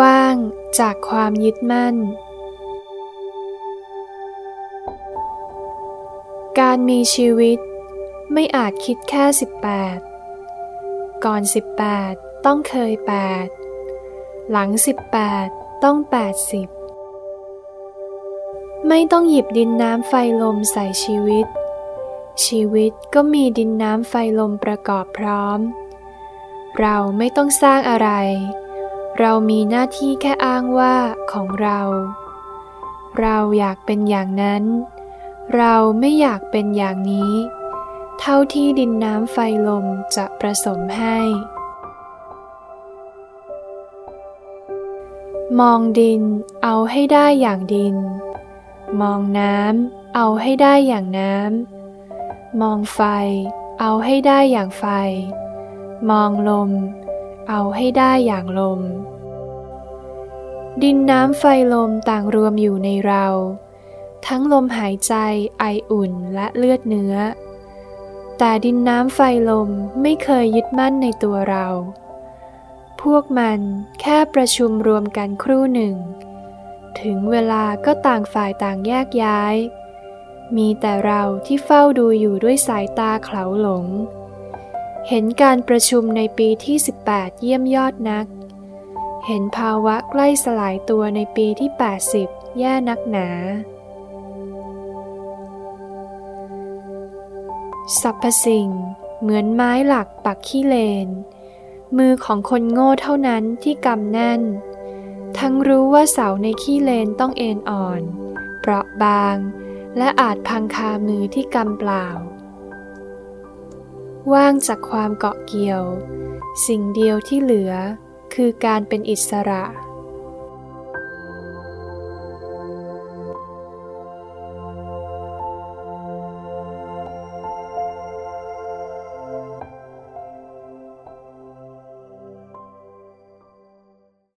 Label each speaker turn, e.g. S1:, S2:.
S1: ว่างจากความยึดมั่น การมีชีวิตไม่อาจคิดแค่ 18 ก่อน 18 ต้องเคย 8 หลัง 18 ต้อง 80 ไม่ต้องหยิบดินน้ำไฟลมใส่ชีวิต ชีวิตก็มีดินน้ำไฟลมประกอบพร้อม เราไม่ต้องสร้างอะไร เรามีหน้าที่แค่อ้างว่าของเรา เราอยากเป็นอย่างนั้น เราไม่อยากเป็นอย่างนี้ เท่าที่ดินน้ำไฟลมจะประสมให้ มองดินเอาให้ได้อย่างดิน มองน้ำเอาให้ได้อย่างน้ำ มองไฟเอาให้ได้อย่างไฟ มองลม เอาให้ได้อย่างลม ดินน้ำไฟลมต่างรวมอยู่ในเรา ทั้งลมหายใจไออุ่นและเลือดเนื้อ แต่ดินน้ำไฟลมไม่เคยยึดมั่นในตัวเรา พวกมันแค่ประชุมรวมกันครู่หนึ่ง ถึงเวลาก็ต่างฝ่ายต่างแยกย้าย มีแต่เราที่เฝ้าดูอยู่ด้วยสายตาเขลาหลง เห็นการประชุมในปีที่ 18 เยี่ยมยอดนัก เห็นภาวะใกล้สลายตัวในปีที่ 80 แย่นักหนา สรรพสิ่ง เหมือนไม้หลักปักขี้เลน มือของคนโง่เท่านั้นที่กำแน่น ทั้งรู้ว่าเสาในขี้เลนต้องเอ็นอ่อน เปราะบาง และอาจพังคามือที่กำเปล่า ว่างจากความเกาะเกี่ยว สิ่งเดียวที่เหลือคือการเป็นอิสระ